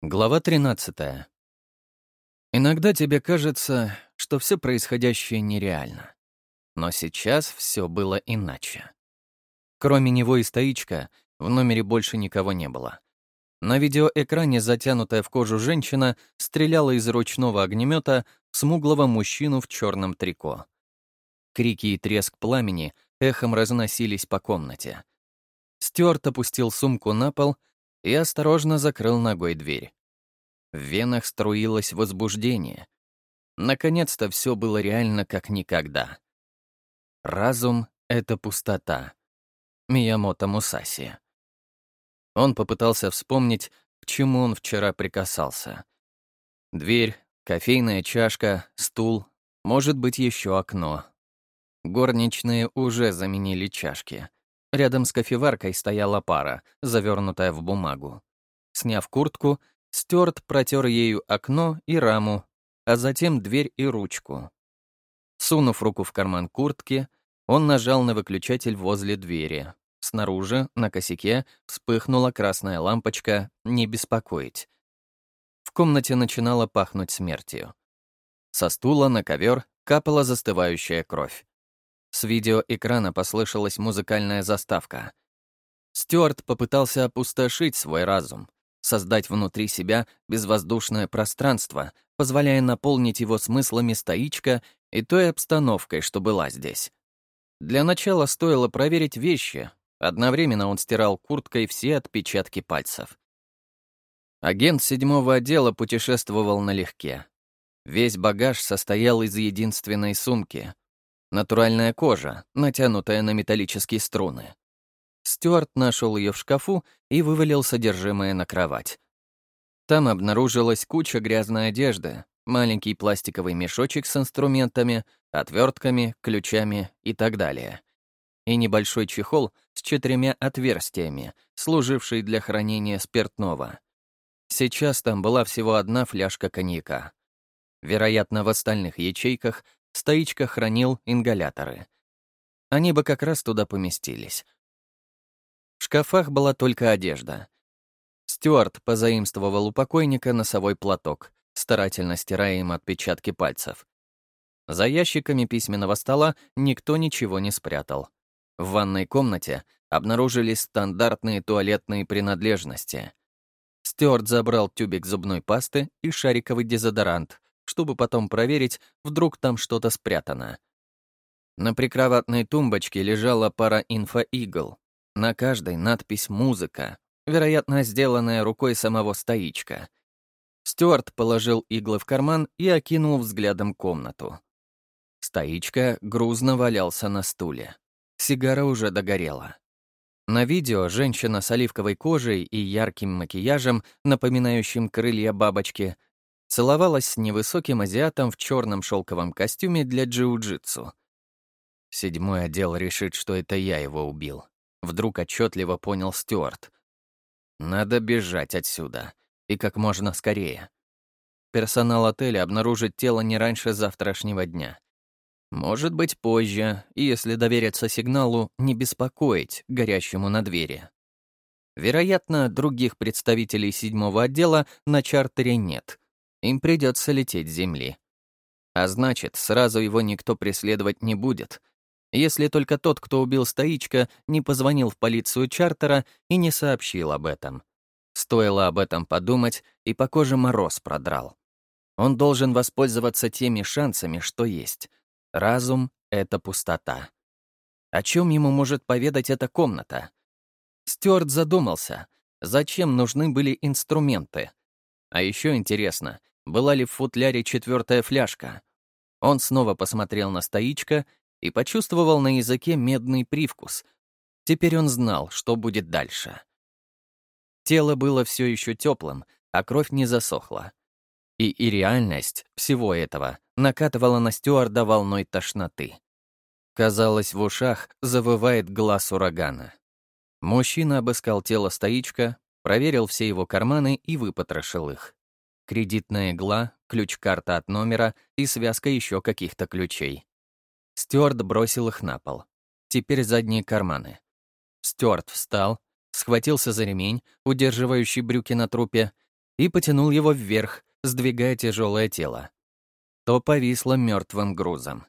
Глава 13. Иногда тебе кажется, что все происходящее нереально. Но сейчас все было иначе. Кроме него и стоичка, в номере больше никого не было. На видеоэкране затянутая в кожу женщина стреляла из ручного огнемета в смуглого мужчину в черном трико. Крики и треск пламени эхом разносились по комнате. Стюарт опустил сумку на пол и осторожно закрыл ногой дверь. В венах струилось возбуждение. Наконец-то все было реально как никогда. Разум — это пустота. Миямото Мусаси. Он попытался вспомнить, к чему он вчера прикасался. Дверь, кофейная чашка, стул, может быть, еще окно. Горничные уже заменили чашки. Рядом с кофеваркой стояла пара, завернутая в бумагу. Сняв куртку, Стюарт протер ею окно и раму, а затем дверь и ручку. Сунув руку в карман куртки, он нажал на выключатель возле двери. Снаружи, на косяке, вспыхнула красная лампочка «Не беспокоить». В комнате начинало пахнуть смертью. Со стула на ковер капала застывающая кровь. С видеоэкрана послышалась музыкальная заставка. Стюарт попытался опустошить свой разум, создать внутри себя безвоздушное пространство, позволяя наполнить его смыслами стоичка и той обстановкой, что была здесь. Для начала стоило проверить вещи. Одновременно он стирал курткой все отпечатки пальцев. Агент седьмого отдела путешествовал налегке. Весь багаж состоял из единственной сумки. Натуральная кожа, натянутая на металлические струны. Стюарт нашел ее в шкафу и вывалил содержимое на кровать. Там обнаружилась куча грязной одежды, маленький пластиковый мешочек с инструментами, отвертками, ключами и так далее. И небольшой чехол с четырьмя отверстиями, служивший для хранения спиртного. Сейчас там была всего одна фляжка коньяка. Вероятно, в остальных ячейках стоичка хранил ингаляторы. Они бы как раз туда поместились. В шкафах была только одежда. Стюарт позаимствовал у покойника носовой платок, старательно стирая им отпечатки пальцев. За ящиками письменного стола никто ничего не спрятал. В ванной комнате обнаружились стандартные туалетные принадлежности. Стюарт забрал тюбик зубной пасты и шариковый дезодорант, чтобы потом проверить, вдруг там что-то спрятано. На прикроватной тумбочке лежала пара инфоигл, на каждой надпись «Музыка», вероятно, сделанная рукой самого стоичка. Стюарт положил иглы в карман и окинул взглядом комнату. Стоичка грузно валялся на стуле. Сигара уже догорела. На видео женщина с оливковой кожей и ярким макияжем, напоминающим крылья бабочки, целовалась с невысоким азиатом в черном шелковом костюме для джиу-джитсу. Седьмой отдел решит, что это я его убил. Вдруг отчетливо понял Стюарт. Надо бежать отсюда. И как можно скорее. Персонал отеля обнаружит тело не раньше завтрашнего дня. Может быть, позже, и если довериться сигналу, не беспокоить горящему на двери. Вероятно, других представителей седьмого отдела на чартере нет. Им придется лететь с земли. А значит, сразу его никто преследовать не будет, если только тот, кто убил Стоичка, не позвонил в полицию чартера и не сообщил об этом. Стоило об этом подумать, и по коже мороз продрал. Он должен воспользоваться теми шансами, что есть. Разум — это пустота. О чем ему может поведать эта комната? Стюарт задумался, зачем нужны были инструменты. А еще интересно, была ли в футляре четвертая фляжка. Он снова посмотрел на стоичка и почувствовал на языке медный привкус. Теперь он знал, что будет дальше. Тело было все еще теплым, а кровь не засохла. И, и реальность всего этого накатывала на Стюарда волной тошноты. Казалось, в ушах завывает глаз урагана. Мужчина обыскал тело стоичка, проверил все его карманы и выпотрошил их. Кредитная игла, ключ-карта от номера и связка еще каких-то ключей. Стюарт бросил их на пол. Теперь задние карманы. Стюарт встал, схватился за ремень, удерживающий брюки на трупе, и потянул его вверх, сдвигая тяжелое тело. То повисло мертвым грузом.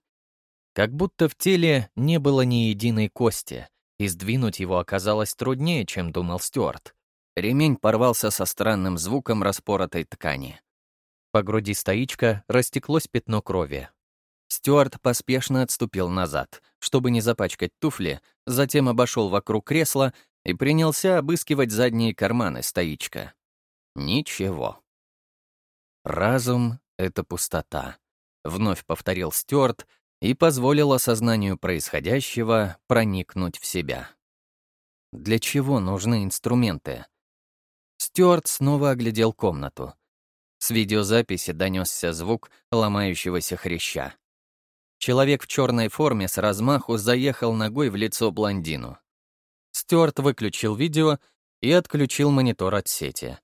Как будто в теле не было ни единой кости, и сдвинуть его оказалось труднее, чем думал Стюарт. Ремень порвался со странным звуком распоротой ткани. По груди стоичка растеклось пятно крови. Стюарт поспешно отступил назад, чтобы не запачкать туфли, затем обошел вокруг кресла и принялся обыскивать задние карманы стоичка. Ничего. «Разум — это пустота», — вновь повторил Стюарт и позволил осознанию происходящего проникнуть в себя. Для чего нужны инструменты? Стюарт снова оглядел комнату. С видеозаписи донесся звук ломающегося хряща. Человек в черной форме с размаху заехал ногой в лицо блондину. Стюарт выключил видео и отключил монитор от сети.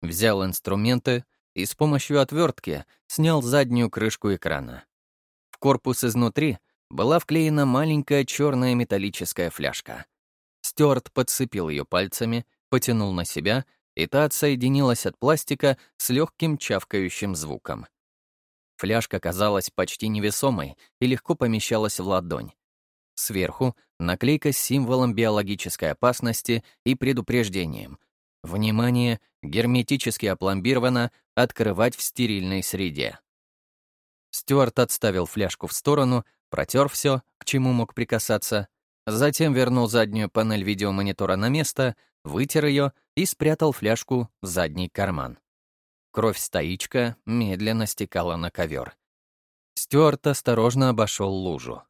Взял инструменты и с помощью отвертки снял заднюю крышку экрана. В корпус изнутри была вклеена маленькая черная металлическая фляжка. Стюарт подцепил ее пальцами, потянул на себя и та отсоединилась от пластика с легким чавкающим звуком. Фляжка казалась почти невесомой и легко помещалась в ладонь. Сверху — наклейка с символом биологической опасности и предупреждением. Внимание, герметически опломбировано, открывать в стерильной среде. Стюарт отставил фляжку в сторону, протер все, к чему мог прикасаться, затем вернул заднюю панель видеомонитора на место, вытер ее и спрятал фляжку в задний карман. Кровь стоичка медленно стекала на ковер. Стюарт осторожно обошел лужу.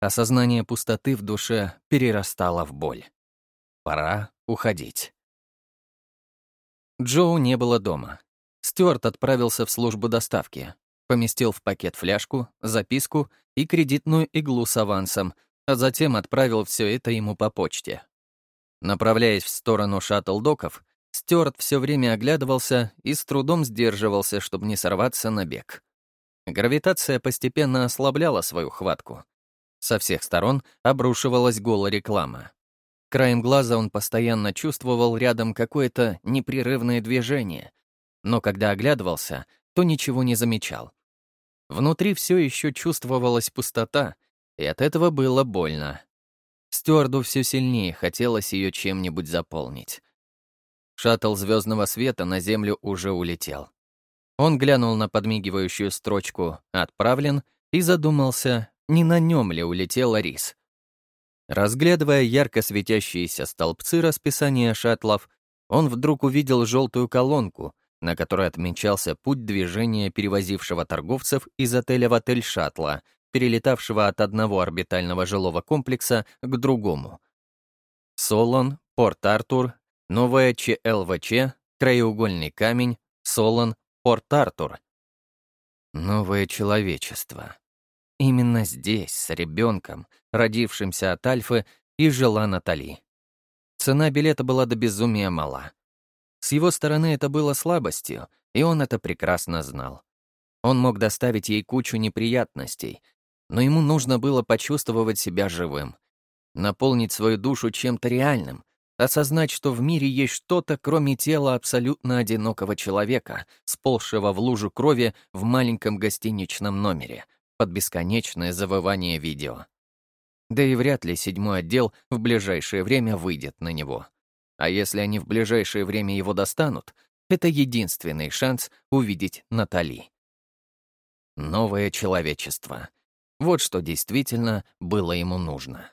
Осознание пустоты в душе перерастало в боль. Пора уходить. Джоу не было дома. Стюарт отправился в службу доставки, поместил в пакет фляжку, записку и кредитную иглу с авансом, а затем отправил все это ему по почте. Направляясь в сторону шаттл-доков, Стюарт все время оглядывался и с трудом сдерживался, чтобы не сорваться на бег. Гравитация постепенно ослабляла свою хватку. Со всех сторон обрушивалась голая реклама. Краем глаза он постоянно чувствовал рядом какое-то непрерывное движение, но когда оглядывался, то ничего не замечал. Внутри все еще чувствовалась пустота, и от этого было больно. Стюарду все сильнее хотелось ее чем-нибудь заполнить. Шаттл звездного света на Землю уже улетел. Он глянул на подмигивающую строчку «Отправлен» и задумался, не на нем ли улетел рис. Разглядывая ярко светящиеся столбцы расписания шаттлов, он вдруг увидел желтую колонку, на которой отмечался путь движения перевозившего торговцев из отеля в отель шаттла, перелетавшего от одного орбитального жилого комплекса к другому. Солон, Порт-Артур, Новая ЧЛВЧ, Краеугольный камень, Солон, Порт-Артур. Новое человечество. Именно здесь, с ребенком, родившимся от Альфы, и жила Натали. Цена билета была до безумия мала. С его стороны это было слабостью, и он это прекрасно знал. Он мог доставить ей кучу неприятностей, но ему нужно было почувствовать себя живым, наполнить свою душу чем-то реальным, осознать, что в мире есть что-то, кроме тела абсолютно одинокого человека, сползшего в лужу крови в маленьком гостиничном номере, под бесконечное завывание видео. Да и вряд ли седьмой отдел в ближайшее время выйдет на него. А если они в ближайшее время его достанут, это единственный шанс увидеть Натали. Новое человечество. Вот что действительно было ему нужно.